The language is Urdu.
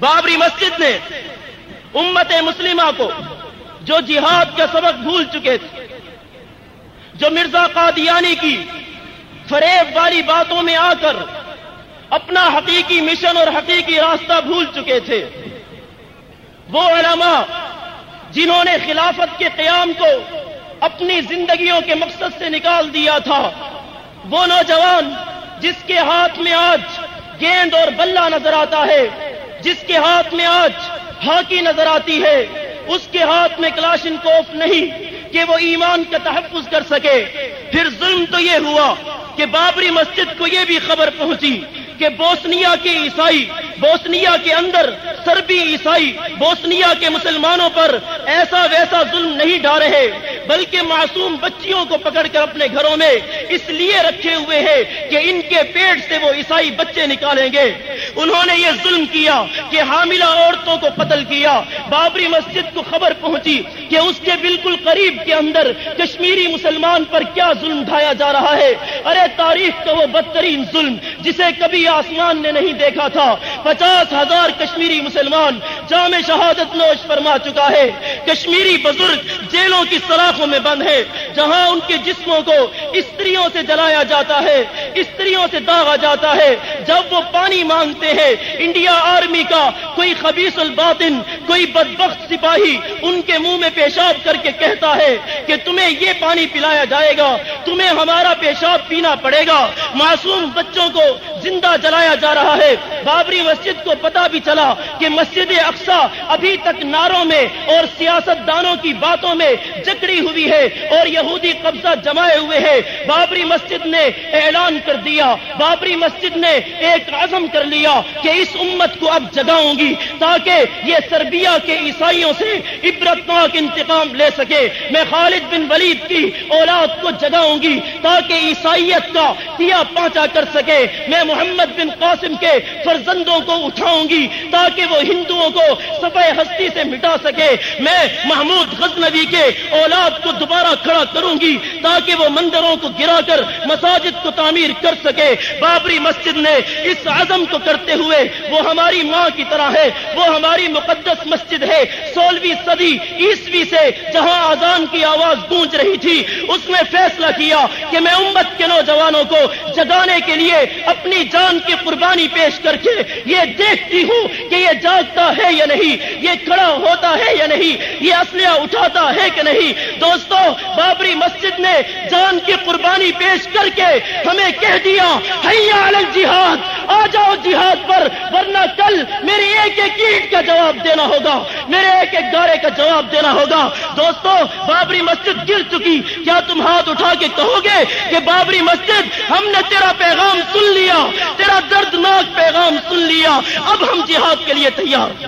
بابری مسجد نے امت مسلمہ کو جو جہاد کا سبق بھول چکے تھے، جو مرزا قادیانی کی فریب والی باتوں میں آ کر اپنا حقیقی مشن اور حقیقی راستہ بھول چکے تھے، وہ علماء جنہوں نے خلافت کے قیام کو اپنی زندگیوں کے مقصد سے نکال دیا تھا، وہ نوجوان جس کے ہاتھ میں آج گیند اور بلہ نظر آتا ہے جس کے ہاتھ میں آج ہاکی نظر آتی ہے، اس کے ہاتھ میں کلاشن کوف نہیں کہ وہ ایمان کا تحفظ کر سکے۔ پھر ظلم تو یہ ہوا کہ بابری مسجد کو یہ بھی خبر پہنچی کہ بوسنیا کے عیسائی، بوسنیا کے اندر سربی عیسائی، بوسنیا کے مسلمانوں پر ایسا ویسا ظلم نہیں ڈا رہے۔ بلکہ معصوم بچیوں کو پکڑ کر اپنے گھروں میں اس لیے رکھے ہوئے ہیں کہ ان کے پیٹ سے وہ عیسائی بچے نکالیں گے۔ انہوں نے یہ ظلم کیا کہ حاملہ عورتوں کو قتل کیا۔ بابری مسجد کو خبر پہنچی کہ اس کے بالکل قریب کے اندر کشمیری مسلمان پر کیا ظلم ڈھایا جا رہا ہے۔ ارے تاریخ کا وہ بدترین ظلم جسے کبھی آسمان نے نہیں دیکھا تھا۔ پچاس ہزار کشمیری مسلمان جامع شہادت نوش فرما چکا ہے۔ کشمیری بزرگ جیلوں کی سلاخوں میں بند ہے جہاں ان کے جسموں کو استریوں سے جلایا جاتا ہے، استریوں سے داغا جاتا ہے۔ جب وہ پانی مانگتے ہیں، انڈیا آرمی کا کوئی خبیص الباطن، کوئی بدبخت سپاہی ان کے منہ میں پیشاب کر کے کہتا ہے کہ تمہیں یہ پانی پلایا جائے گا، تمہیں ہمارا پیشاب پینا پڑے گا۔ معصوم بچوں کو زندہ جلایا جا رہا ہے۔ بابری مسجد کو پتا بھی چلا کہ مسجد اقسا ابھی تک ناروں میں اور سیاست دانوں کی باتوں میں جکڑی ہوئی ہے اور یہ یہودی قبضہ جمائے ہوئے ہیں۔ بابری مسجد نے اعلان کر دیا۔ بابری مسجد نے ایک عزم کر لیا کہ اس امت کو اب جگاؤں گی تاکہ یہ سربیا کے عیسائیوں سے عبرتناک انتقام لے سکے۔ میں خالد بن ولید کی اولاد کو جگاؤں گی تاکہ عیسائیت کا کیا پانچا کر سکے۔ میں محمد بن قاسم کے فرزندوں کو اٹھاؤں گی تاکہ وہ ہندوؤں کو سفید ہستی سے مٹا سکے۔ میں محمود غزنوی کے اولاد کو دوبارہ کھڑا کروں گی تاکہ وہ مندروں کو گرا کر مساجد کو تعمیر کر سکے۔ بابری مسجد نے اس عزم کو کرتے ہوئے وہ ہماری ماں کی طرح ہے، وہ ہماری مقدس مسجد ہے۔ سولہویں صدی عیسوی سے جہاں آزان کی آواز گونج رہی تھی، اس نے فیصلہ کیا کہ میں امت کے نوجوانوں کو جگانے کے لیے اپنی جان کی قربانی پیش کر کے یہ دیکھتی ہوں کہ یہ جاگتا ہے یا نہیں، یہ کھڑا ہوتا ہے یا نہیں، یہ اسلحہ اٹھاتا ہے کہ نہیں۔ دوستو، بابری مسجد نے جان کی قربانی پیش کر کے ہمیں کہہ دیا، حیا جہاد آ جاؤ جہاد پر، ورنہ کل میری ایک ایک اینٹ کا جواب دینا ہوگا۔ میرے ایک ایک گارے کا جواب دینا ہوگا۔ دوستو، بابری مسجد گر چکی۔ کیا تم ہاتھ اٹھا کے کہو گے کہ بابری مسجد، ہم نے تیرا پیغام سن لیا، تیرا دردناک پیغام سن لیا۔ اب ہم جہاد کے لیے تیار۔